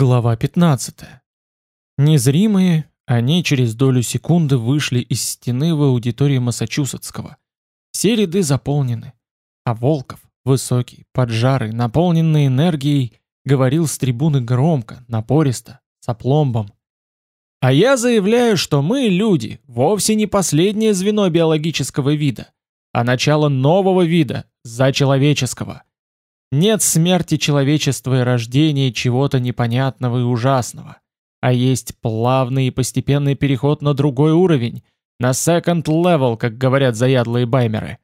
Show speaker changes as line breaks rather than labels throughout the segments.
Глава 15. Незримые, они через долю секунды вышли из стены в аудитории Массачусетского. Все ряды заполнены, а Волков, высокий, поджарый, наполненный энергией, говорил с трибуны громко, напористо, с опломбом. А я заявляю, что мы, люди, вовсе не последнее звено биологического вида, а начало нового вида, зачеловеческого. Нет смерти человечества и рождения чего-то непонятного и ужасного, а есть плавный и постепенный переход на другой уровень, на second level, как говорят заядлые баймеры.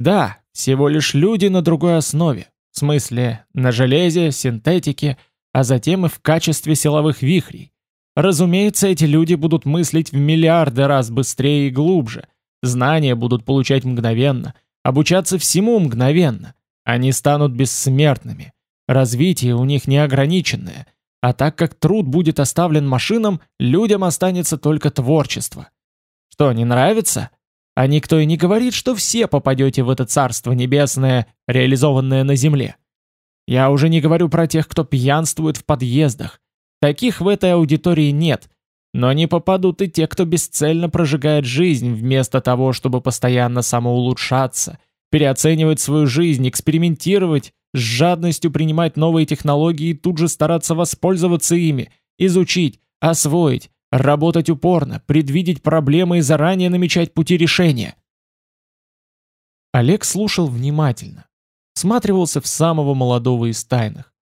Да, всего лишь люди на другой основе, в смысле на железе, синтетике, а затем и в качестве силовых вихрей. Разумеется, эти люди будут мыслить в миллиарды раз быстрее и глубже, знания будут получать мгновенно, обучаться всему мгновенно, они станут бессмертными. Развитие у них неограниченное. А так как труд будет оставлен машинам, людям останется только творчество. Что, не нравится? А никто и не говорит, что все попадете в это царство небесное, реализованное на земле. Я уже не говорю про тех, кто пьянствует в подъездах. Таких в этой аудитории нет. Но не попадут и те, кто бесцельно прожигает жизнь, вместо того, чтобы постоянно самоулучшаться – переоценивать свою жизнь, экспериментировать, с жадностью принимать новые технологии и тут же стараться воспользоваться ими, изучить, освоить, работать упорно, предвидеть проблемы и заранее намечать пути решения. Олег слушал внимательно, всматривался в самого молодого из тайных.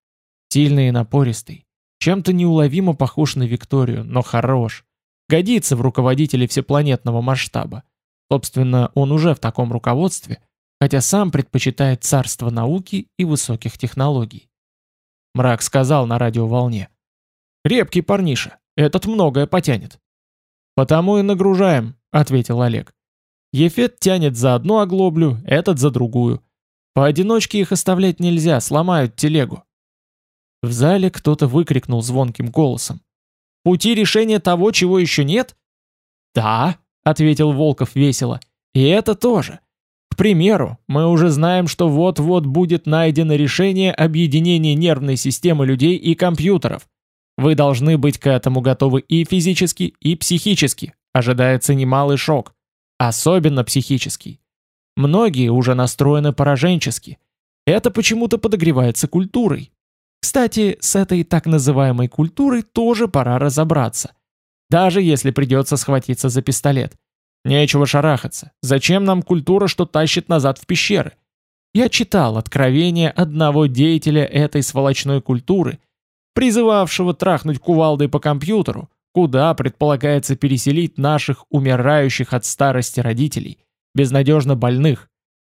Сильный и напористый, чем-то неуловимо похож на Викторию, но хорош. Годится в руководителе всепланетного масштаба. Собственно, он уже в таком руководстве, хотя сам предпочитает царство науки и высоких технологий. Мрак сказал на радиоволне. «Крепкий парниша, этот многое потянет». «Потому и нагружаем», — ответил Олег. «Ефет тянет за одну оглоблю, этот за другую. Поодиночке их оставлять нельзя, сломают телегу». В зале кто-то выкрикнул звонким голосом. «Пути решения того, чего еще нет?» «Да», — ответил Волков весело, — «и это тоже примеру, мы уже знаем, что вот-вот будет найдено решение объединения нервной системы людей и компьютеров. Вы должны быть к этому готовы и физически, и психически. Ожидается немалый шок. Особенно психический. Многие уже настроены пораженчески. Это почему-то подогревается культурой. Кстати, с этой так называемой культурой тоже пора разобраться. Даже если придется схватиться за пистолет. Нечего шарахаться. Зачем нам культура, что тащит назад в пещеры? Я читал откровение одного деятеля этой сволочной культуры, призывавшего трахнуть кувалдой по компьютеру, куда предполагается переселить наших умирающих от старости родителей, безнадежно больных,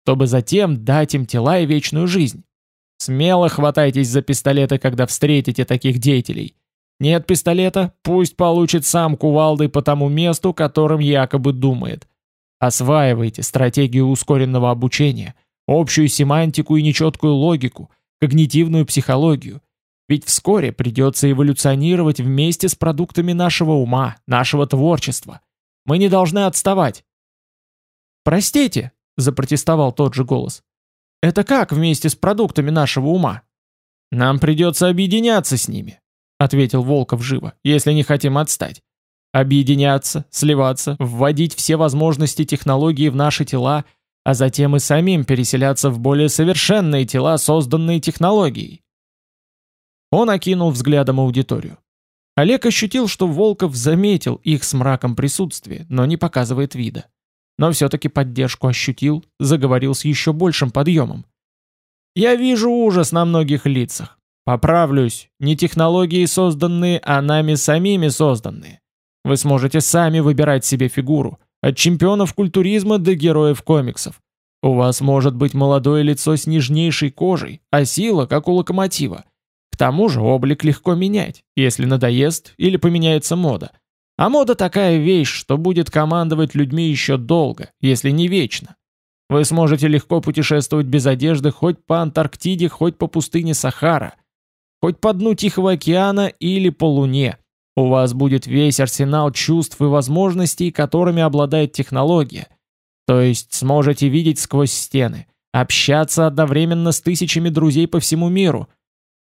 чтобы затем дать им тела и вечную жизнь. Смело хватайтесь за пистолеты, когда встретите таких деятелей. Нет пистолета, пусть получит сам кувалдой по тому месту, которым якобы думает. Осваивайте стратегию ускоренного обучения, общую семантику и нечеткую логику, когнитивную психологию. Ведь вскоре придется эволюционировать вместе с продуктами нашего ума, нашего творчества. Мы не должны отставать. «Простите», — запротестовал тот же голос. «Это как вместе с продуктами нашего ума? Нам придется объединяться с ними ответил Волков живо, если не хотим отстать. Объединяться, сливаться, вводить все возможности технологии в наши тела, а затем и самим переселяться в более совершенные тела, созданные технологией. Он окинул взглядом аудиторию. Олег ощутил, что Волков заметил их с мраком присутствие, но не показывает вида. Но все-таки поддержку ощутил, заговорил с еще большим подъемом. «Я вижу ужас на многих лицах. Поправлюсь, не технологии созданные, а нами самими созданные. Вы сможете сами выбирать себе фигуру, от чемпионов культуризма до героев комиксов. У вас может быть молодое лицо с нежнейшей кожей, а сила, как у локомотива. К тому же облик легко менять, если надоест или поменяется мода. А мода такая вещь, что будет командовать людьми еще долго, если не вечно. Вы сможете легко путешествовать без одежды хоть по Антарктиде, хоть по пустыне Сахара – Хоть по дну Тихого океана или по Луне. У вас будет весь арсенал чувств и возможностей, которыми обладает технология. То есть сможете видеть сквозь стены, общаться одновременно с тысячами друзей по всему миру.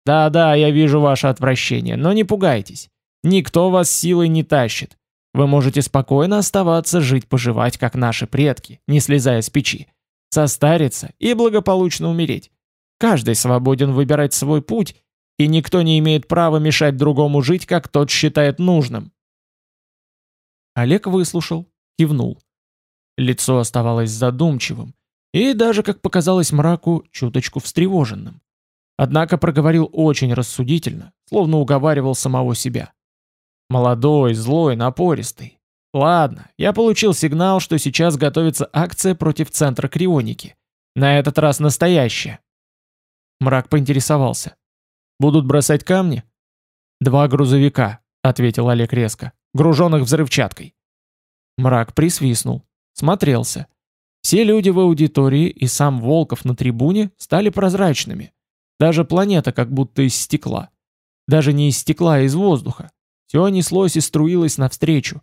Да-да, я вижу ваше отвращение, но не пугайтесь. Никто вас силой не тащит. Вы можете спокойно оставаться жить-поживать, как наши предки, не слезая с печи. Состариться и благополучно умереть. Каждый свободен выбирать свой путь, и никто не имеет права мешать другому жить, как тот считает нужным. Олег выслушал, кивнул. Лицо оставалось задумчивым, и даже, как показалось мраку, чуточку встревоженным. Однако проговорил очень рассудительно, словно уговаривал самого себя. Молодой, злой, напористый. Ладно, я получил сигнал, что сейчас готовится акция против центра крионики. На этот раз настоящая. Мрак поинтересовался. «Будут бросать камни?» «Два грузовика», — ответил Олег резко, груженных взрывчаткой. Мрак присвистнул, смотрелся. Все люди в аудитории и сам Волков на трибуне стали прозрачными. Даже планета как будто из стекла. Даже не из стекла, а из воздуха. Все неслось и струилось навстречу.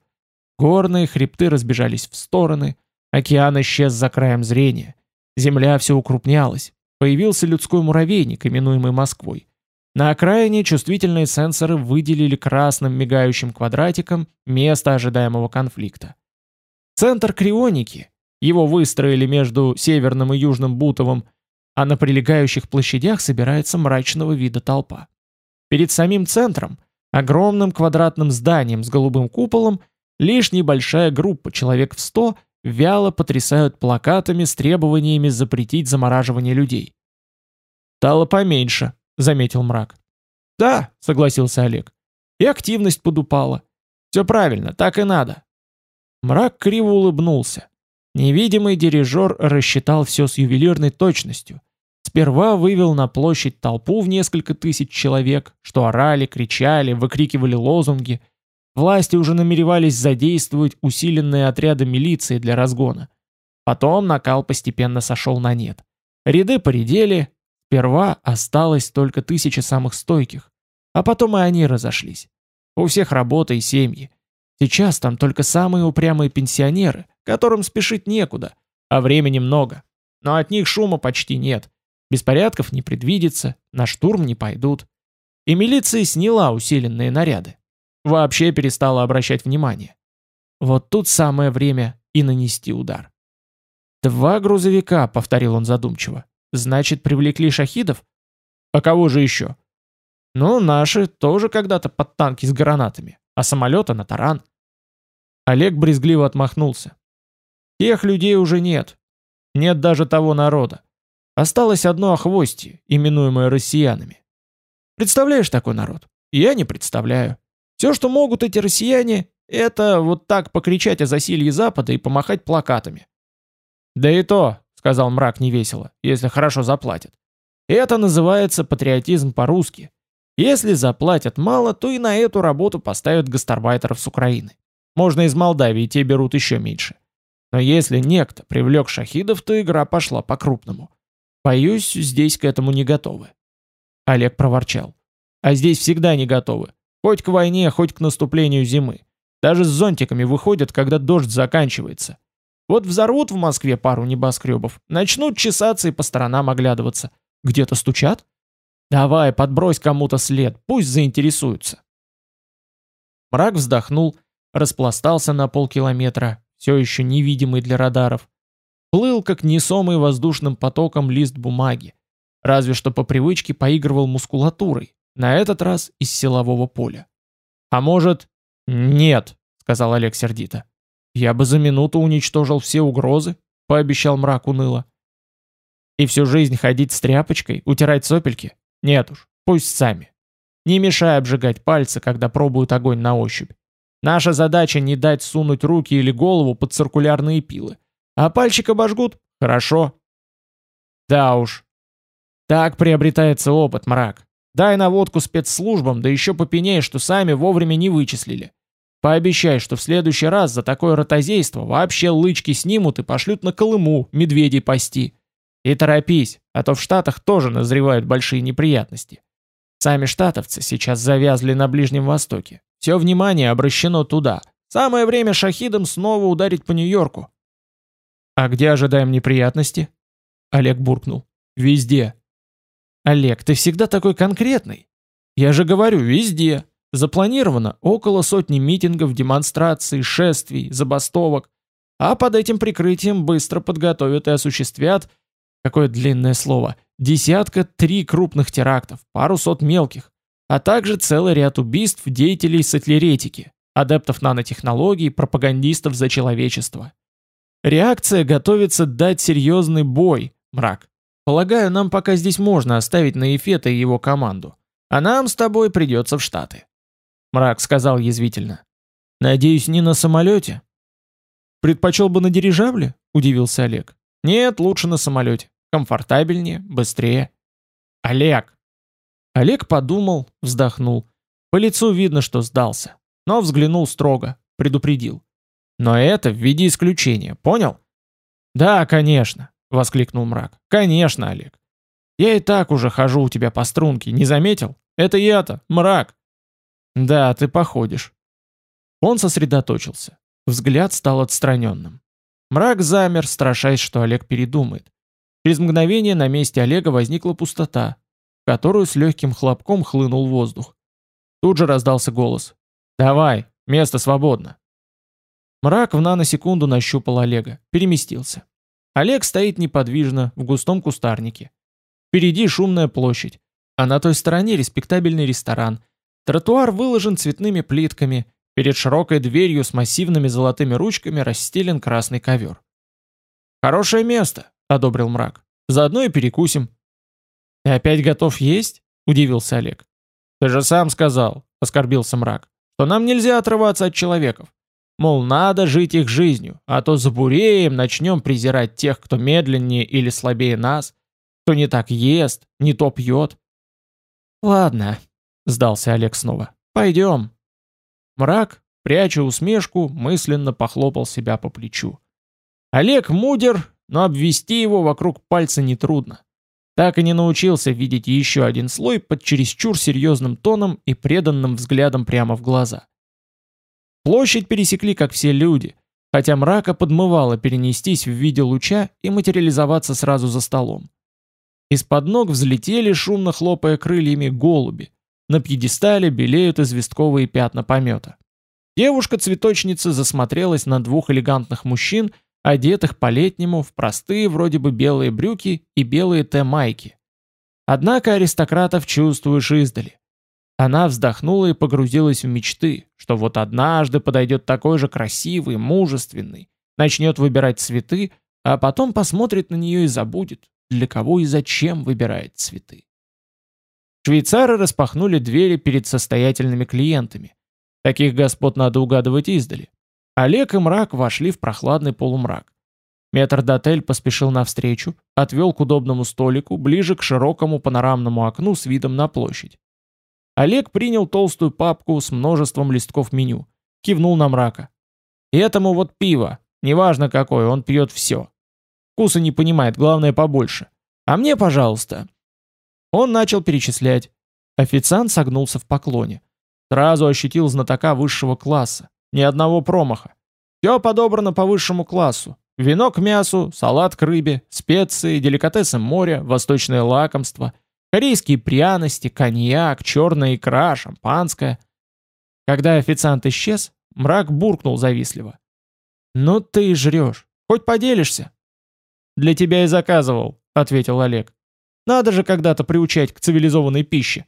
Горные хребты разбежались в стороны, океан исчез за краем зрения. Земля все укрупнялась. Появился людской муравейник, именуемый Москвой. На окраине чувствительные сенсоры выделили красным мигающим квадратиком место ожидаемого конфликта. Центр крионики, его выстроили между северным и южным Бутовым, а на прилегающих площадях собирается мрачного вида толпа. Перед самим центром огромным квадратным зданием с голубым куполом, лишь небольшая группа, человек в сто, вяло потрясают плакатами с требованиями запретить замораживание людей. «Стало поменьше», — заметил мрак. «Да», — согласился Олег. «И активность подупала. Все правильно, так и надо». Мрак криво улыбнулся. Невидимый дирижер рассчитал все с ювелирной точностью, Сперва вывел на площадь толпу в несколько тысяч человек, что орали, кричали, выкрикивали лозунги. Власти уже намеревались задействовать усиленные отряды милиции для разгона. Потом накал постепенно сошел на нет. Ряды поредели, сперва осталось только тысяча самых стойких, а потом и они разошлись. У всех работа и семьи. Сейчас там только самые упрямые пенсионеры, которым спешить некуда, а времени много. Но от них шума почти нет. Беспорядков не предвидится, на штурм не пойдут. И милиция сняла усиленные наряды. Вообще перестала обращать внимание. Вот тут самое время и нанести удар. «Два грузовика», — повторил он задумчиво. «Значит, привлекли шахидов? А кого же еще?» «Ну, наши тоже когда-то под танки с гранатами, а самолета на таран». Олег брезгливо отмахнулся. «Тех людей уже нет. Нет даже того народа. Осталось одно охвостье, именуемое россиянами. Представляешь такой народ? Я не представляю. Все, что могут эти россияне, это вот так покричать о засилье Запада и помахать плакатами. Да и то, сказал мрак невесело, если хорошо заплатят. Это называется патриотизм по-русски. Если заплатят мало, то и на эту работу поставят гастарбайтеров с Украины. Можно из Молдавии, те берут еще меньше. Но если некто привлек шахидов, то игра пошла по-крупному. Боюсь, здесь к этому не готовы. Олег проворчал. А здесь всегда не готовы. Хоть к войне, хоть к наступлению зимы. Даже с зонтиками выходят, когда дождь заканчивается. Вот взорвут в Москве пару небоскребов, начнут чесаться и по сторонам оглядываться. Где-то стучат? Давай, подбрось кому-то след, пусть заинтересуются. Мрак вздохнул, распластался на полкилометра, все еще невидимый для радаров, Плыл, как несомый воздушным потоком лист бумаги. Разве что по привычке поигрывал мускулатурой, на этот раз из силового поля. «А может...» «Нет», — сказал Олег сердито. «Я бы за минуту уничтожил все угрозы», — пообещал мрак уныло. «И всю жизнь ходить с тряпочкой, утирать сопельки? Нет уж, пусть сами. Не мешай обжигать пальцы, когда пробуют огонь на ощупь. Наша задача не дать сунуть руки или голову под циркулярные пилы, а пальчик обожгут? Хорошо. Да уж. Так приобретается опыт, мрак. Дай наводку спецслужбам, да еще попеняй, что сами вовремя не вычислили. Пообещай, что в следующий раз за такое ротозейство вообще лычки снимут и пошлют на Колыму медведей пасти. И торопись, а то в Штатах тоже назревают большие неприятности. Сами штатовцы сейчас завязли на Ближнем Востоке. Все внимание обращено туда. Самое время шахидам снова ударить по Нью-Йорку. «А где ожидаем неприятности?» Олег буркнул. «Везде». Олег, ты всегда такой конкретный. Я же говорю, везде. Запланировано около сотни митингов, демонстраций, шествий, забастовок. А под этим прикрытием быстро подготовят и осуществят, какое длинное слово, десятка три крупных терактов, пару сот мелких, а также целый ряд убийств деятелей сатлеретики, адептов нанотехнологий, пропагандистов за человечество. Реакция готовится дать серьезный бой, мрак. Полагаю, нам пока здесь можно оставить на Эфета и его команду. А нам с тобой придется в Штаты. Мрак сказал язвительно. Надеюсь, не на самолете? Предпочел бы на дирижабле? Удивился Олег. Нет, лучше на самолете. Комфортабельнее, быстрее. Олег! Олег подумал, вздохнул. По лицу видно, что сдался. Но взглянул строго, предупредил. Но это в виде исключения, понял? Да, конечно, воскликнул мрак. Конечно, Олег. Я и так уже хожу у тебя по струнке, не заметил? Это я-то, мрак. Да, ты походишь. Он сосредоточился. Взгляд стал отстраненным. Мрак замер, страшась, что Олег передумает. Через мгновение на месте Олега возникла пустота, в которую с легким хлопком хлынул воздух. Тут же раздался голос. «Давай, место свободно». Мрак в наносекунду нащупал Олега, переместился. Олег стоит неподвижно в густом кустарнике. Впереди шумная площадь, а на той стороне респектабельный ресторан. Тротуар выложен цветными плитками, перед широкой дверью с массивными золотыми ручками расстелен красный ковер. «Хорошее место», — одобрил мрак. «Заодно и перекусим». «Ты опять готов есть?» — удивился Олег. «Ты же сам сказал», — оскорбился мрак, «что нам нельзя отрываться от человеков. Мол, надо жить их жизнью, а то забуреем, начнем презирать тех, кто медленнее или слабее нас, кто не так ест, не то пьет. Ладно, сдался Олег снова, пойдем. Мрак, пряча усмешку, мысленно похлопал себя по плечу. Олег мудер, но обвести его вокруг пальца нетрудно. Так и не научился видеть еще один слой под чересчур серьезным тоном и преданным взглядом прямо в глаза. Площадь пересекли, как все люди, хотя мрака подмывало перенестись в виде луча и материализоваться сразу за столом. Из-под ног взлетели, шумно хлопая крыльями, голуби. На пьедестале белеют известковые пятна помета. Девушка-цветочница засмотрелась на двух элегантных мужчин, одетых по-летнему в простые вроде бы белые брюки и белые Т-майки. Однако аристократов чувствуешь издали. Она вздохнула и погрузилась в мечты, что вот однажды подойдет такой же красивый, мужественный, начнет выбирать цветы, а потом посмотрит на нее и забудет, для кого и зачем выбирает цветы. Швейцары распахнули двери перед состоятельными клиентами. Таких господ надо угадывать издали. Олег и мрак вошли в прохладный полумрак. Метрдотель поспешил навстречу, отвел к удобному столику, ближе к широкому панорамному окну с видом на площадь. Олег принял толстую папку с множеством листков меню. Кивнул на мрака. И этому вот пиво. Неважно какое, он пьет все. Вкуса не понимает, главное побольше. А мне, пожалуйста. Он начал перечислять. Официант согнулся в поклоне. Сразу ощутил знатока высшего класса. Ни одного промаха. Все подобрано по высшему классу. Вино к мясу, салат к рыбе, специи, деликатесы моря, восточное лакомство – Корейские пряности, коньяк, черная икра, шампанское. Когда официант исчез, мрак буркнул завистливо. «Ну ты и жрешь. Хоть поделишься?» «Для тебя и заказывал», — ответил Олег. «Надо же когда-то приучать к цивилизованной пище».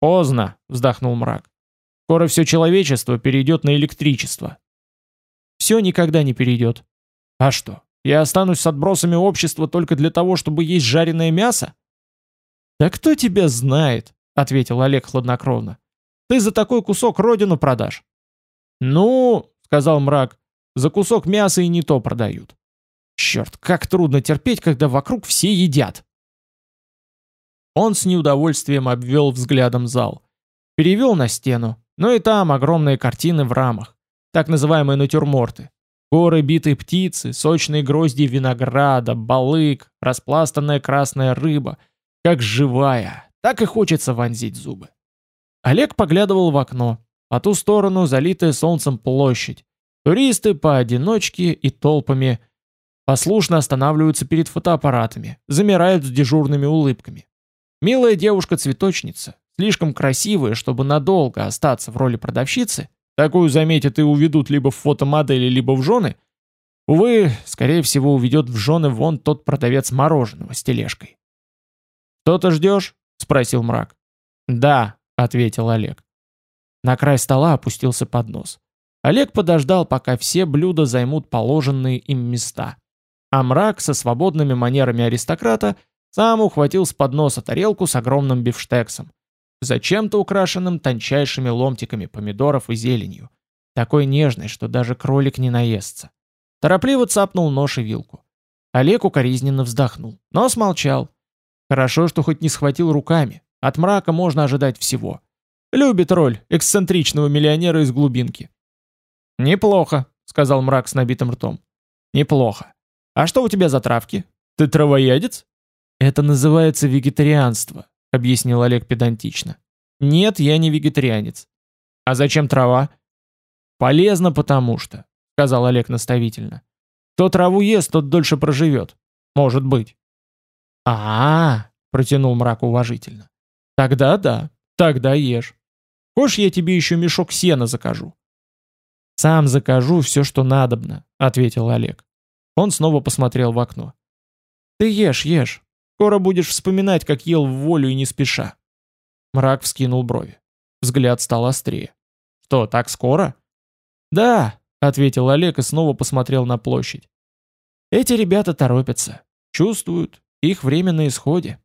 «Поздно», — вздохнул мрак. «Скоро все человечество перейдет на электричество». «Все никогда не перейдет». «А что, я останусь с отбросами общества только для того, чтобы есть жареное мясо?» «Да кто тебя знает?» — ответил Олег хладнокровно. «Ты за такой кусок родину продашь». «Ну, — сказал мрак, — за кусок мяса и не то продают». «Черт, как трудно терпеть, когда вокруг все едят!» Он с неудовольствием обвел взглядом зал. Перевел на стену, но и там огромные картины в рамах, так называемые натюрморты. Горы битой птицы, сочные грозди винограда, балык, распластанная красная рыба — как живая, так и хочется вонзить зубы. Олег поглядывал в окно. По ту сторону залитая солнцем площадь. Туристы поодиночке и толпами послушно останавливаются перед фотоаппаратами, замирают с дежурными улыбками. Милая девушка-цветочница, слишком красивая, чтобы надолго остаться в роли продавщицы, такую заметят и уведут либо в фотомодели, либо в жены, увы, скорее всего, уведет в жены вон тот продавец мороженого с тележкой. «Что-то ждешь?» — спросил мрак. «Да», — ответил Олег. На край стола опустился поднос. Олег подождал, пока все блюда займут положенные им места. А мрак со свободными манерами аристократа сам ухватил с подноса тарелку с огромным бифштексом, зачем-то украшенным тончайшими ломтиками помидоров и зеленью, такой нежной, что даже кролик не наестся. Торопливо цапнул нож и вилку. Олег укоризненно вздохнул, но смолчал. Хорошо, что хоть не схватил руками. От мрака можно ожидать всего. Любит роль эксцентричного миллионера из глубинки. «Неплохо», — сказал мрак с набитым ртом. «Неплохо. А что у тебя за травки? Ты травоядец?» «Это называется вегетарианство», — объяснил Олег педантично. «Нет, я не вегетарианец». «А зачем трава?» «Полезно потому что», — сказал Олег наставительно. «Кто траву ест, тот дольше проживет. Может быть». «А-а-а», протянул мрак уважительно. «Тогда да, тогда ешь. Хочешь, я тебе еще мешок сена закажу?» «Сам закажу все, что надобно», — ответил Олег. Он снова посмотрел в окно. «Ты ешь, ешь. Скоро будешь вспоминать, как ел в волю и не спеша». Мрак вскинул брови. Взгляд стал острее. «Что, так скоро?» «Да», — ответил Олег и снова посмотрел на площадь. «Эти ребята торопятся. Чувствуют. Их время на исходе».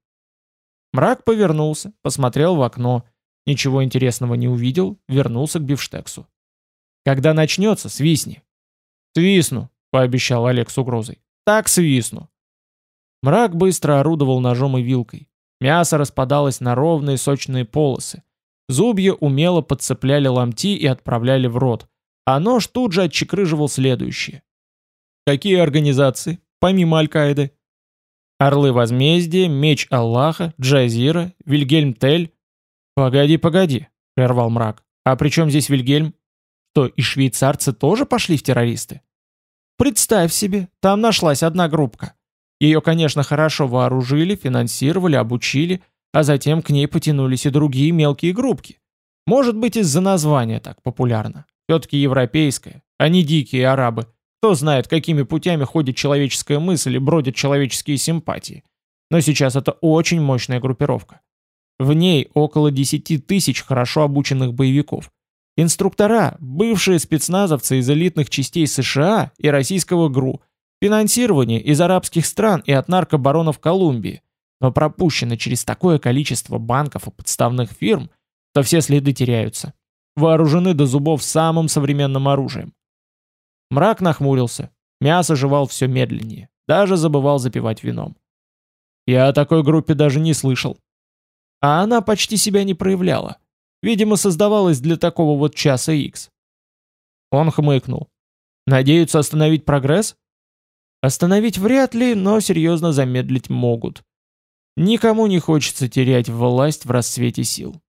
Мрак повернулся, посмотрел в окно. Ничего интересного не увидел, вернулся к бифштексу. Когда начнется, свистни. Свистну, пообещал Олег с угрозой. Так свистну. Мрак быстро орудовал ножом и вилкой. Мясо распадалось на ровные сочные полосы. Зубья умело подцепляли ломти и отправляли в рот, а нож тут же отчекрыживал следующее. Какие организации, помимо Аль-Каиды? Орлы Возмездия, Меч Аллаха, Джазира, Вильгельм Тель. Погоди, погоди, прервал мрак. А при чем здесь Вильгельм? Что, и швейцарцы тоже пошли в террористы? Представь себе, там нашлась одна группка. Ее, конечно, хорошо вооружили, финансировали, обучили, а затем к ней потянулись и другие мелкие группки. Может быть, из-за названия так популярно. Все-таки европейское, а не дикие арабы. Кто знает, какими путями ходит человеческая мысль и бродят человеческие симпатии. Но сейчас это очень мощная группировка. В ней около 10 тысяч хорошо обученных боевиков. Инструктора, бывшие спецназовцы из элитных частей США и российского ГРУ, финансирование из арабских стран и от наркобаронов Колумбии, но пропущено через такое количество банков и подставных фирм, что все следы теряются. Вооружены до зубов самым современным оружием. Мрак нахмурился, мясо жевал все медленнее, даже забывал запивать вином. Я о такой группе даже не слышал. А она почти себя не проявляла. Видимо, создавалась для такого вот часа X. Он хмыкнул. Надеются остановить прогресс? Остановить вряд ли, но серьезно замедлить могут. Никому не хочется терять власть в расцвете сил.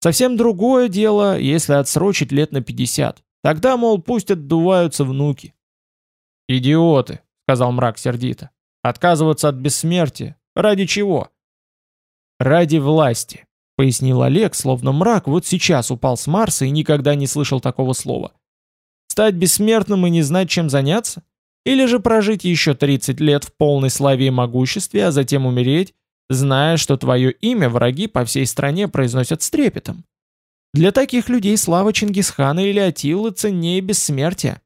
Совсем другое дело, если отсрочить лет на 50. Тогда, мол, пусть отдуваются внуки. «Идиоты», — сказал мрак сердито. «Отказываться от бессмертия. Ради чего?» «Ради власти», — пояснил Олег, словно мрак вот сейчас упал с Марса и никогда не слышал такого слова. «Стать бессмертным и не знать, чем заняться? Или же прожить еще 30 лет в полной славе и могуществе, а затем умереть, зная, что твое имя враги по всей стране произносят с трепетом? Для таких людей слава Чингисхана или Атилы ценнее бессмертия».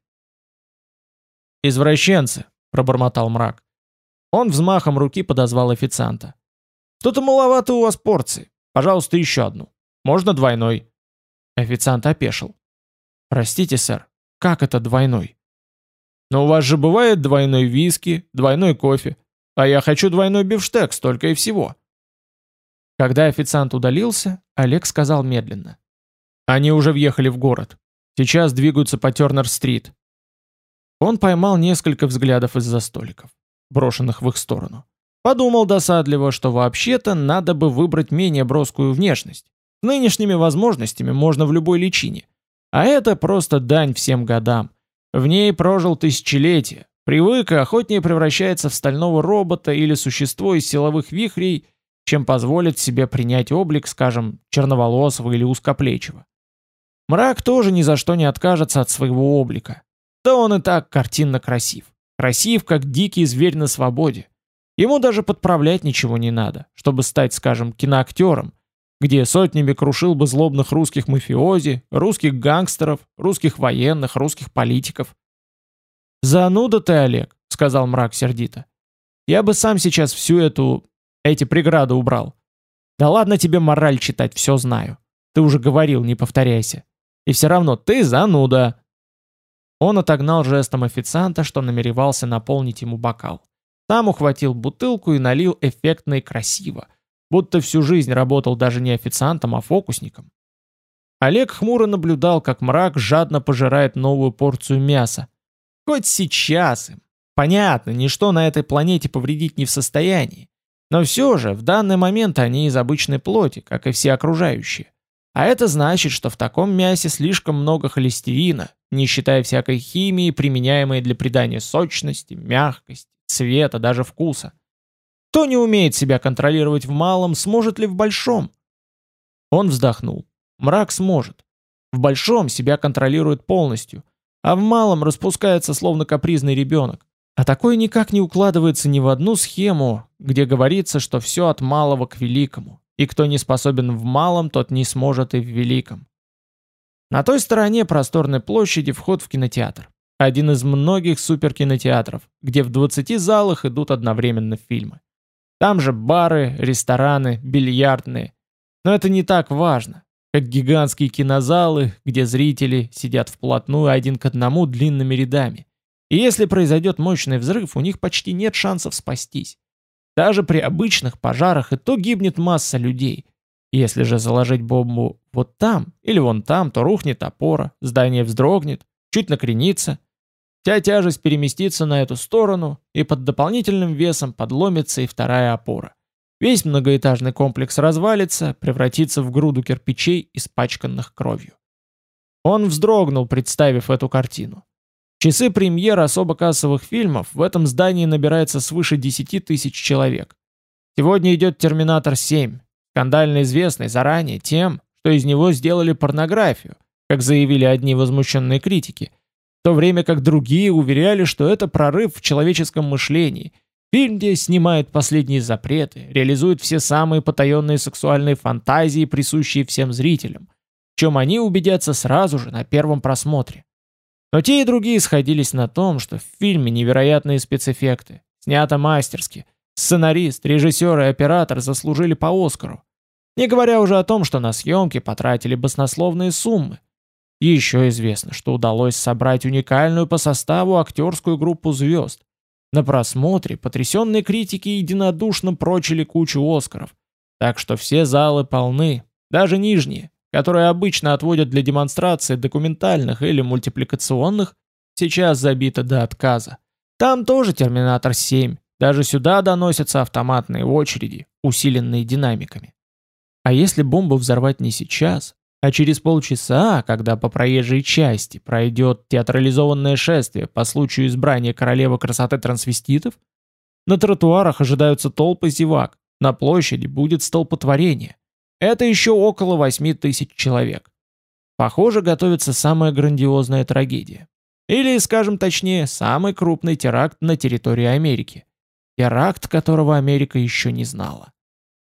«Извращенцы», — пробормотал мрак. Он взмахом руки подозвал официанта. «Что-то маловато у вас порций. Пожалуйста, еще одну. Можно двойной?» Официант опешил. «Простите, сэр, как это двойной?» «Но у вас же бывает двойной виски, двойной кофе, а я хочу двойной бифштекс, только и всего». Когда официант удалился, Олег сказал медленно. «Они уже въехали в город. Сейчас двигаются по Тернер-стрит». Он поймал несколько взглядов из-за столиков, брошенных в их сторону. Подумал досадливо, что вообще-то надо бы выбрать менее броскую внешность. С нынешними возможностями можно в любой личине. А это просто дань всем годам. В ней прожил тысячелетия. Привык и охотнее превращается в стального робота или существо из силовых вихрей, чем позволит себе принять облик, скажем, черноволосого или узкоплечего. Мрак тоже ни за что не откажется от своего облика. Да он и так картинно красив. Красив, как дикий зверь на свободе. Ему даже подправлять ничего не надо, чтобы стать, скажем, киноактером, где сотнями крушил бы злобных русских мафиози, русских гангстеров, русских военных, русских политиков. «Зануда ты, Олег», — сказал мрак сердито. «Я бы сам сейчас всю эту... эти преграды убрал. Да ладно тебе мораль читать, все знаю. Ты уже говорил, не повторяйся. И все равно ты зануда». Он отогнал жестом официанта, что намеревался наполнить ему бокал. Там ухватил бутылку и налил эффектно и красиво, будто всю жизнь работал даже не официантом, а фокусником. Олег хмуро наблюдал, как мрак жадно пожирает новую порцию мяса. Хоть сейчас им. Понятно, ничто на этой планете повредить не в состоянии. Но все же, в данный момент они из обычной плоти, как и все окружающие. А это значит, что в таком мясе слишком много холестерина, не считая всякой химии, применяемой для придания сочности, мягкости, цвета, даже вкуса. Кто не умеет себя контролировать в малом, сможет ли в большом? Он вздохнул. Мрак сможет. В большом себя контролирует полностью, а в малом распускается словно капризный ребенок. А такое никак не укладывается ни в одну схему, где говорится, что все от малого к великому, и кто не способен в малом, тот не сможет и в великом. На той стороне просторной площади вход в кинотеатр. Один из многих суперкинотеатров, где в 20 залах идут одновременно фильмы. Там же бары, рестораны, бильярдные. Но это не так важно, как гигантские кинозалы, где зрители сидят вплотную один к одному длинными рядами. И если произойдет мощный взрыв, у них почти нет шансов спастись. Даже при обычных пожарах и то гибнет масса людей. Если же заложить бомбу вот там или вон там, то рухнет опора, здание вздрогнет, чуть накренится – Вся тяжесть переместится на эту сторону, и под дополнительным весом подломится и вторая опора. Весь многоэтажный комплекс развалится, превратится в груду кирпичей, испачканных кровью. Он вздрогнул, представив эту картину. часы премьер особо кассовых фильмов в этом здании набирается свыше 10 тысяч человек. Сегодня идет «Терминатор 7», скандально известный заранее тем, что из него сделали порнографию, как заявили одни возмущенные критики – то время как другие уверяли, что это прорыв в человеческом мышлении. Фильм, где снимают последние запреты, реализует все самые потаенные сексуальные фантазии, присущие всем зрителям, в чем они убедятся сразу же на первом просмотре. Но те и другие сходились на том, что в фильме невероятные спецэффекты, снято мастерски, сценарист, режиссер и оператор заслужили по Оскару. Не говоря уже о том, что на съемки потратили баснословные суммы, еще известно, что удалось собрать уникальную по составу актерскую группу звезд. На просмотре потрясенные критики единодушно прочили кучу Оскаров. Так что все залы полны, даже нижние, которые обычно отводят для демонстрации документальных или мультипликационных, сейчас забиты до отказа. Там тоже «Терминатор 7», даже сюда доносятся автоматные очереди, усиленные динамиками. А если бомбу взорвать не сейчас, а через полчаса, когда по проезжей части пройдет театрализованное шествие по случаю избрания королевы красоты трансвеститов, на тротуарах ожидаются толпы зевак, на площади будет столпотворение. Это еще около 8 тысяч человек. Похоже, готовится самая грандиозная трагедия. Или, скажем точнее, самый крупный теракт на территории Америки. Теракт, которого Америка еще не знала.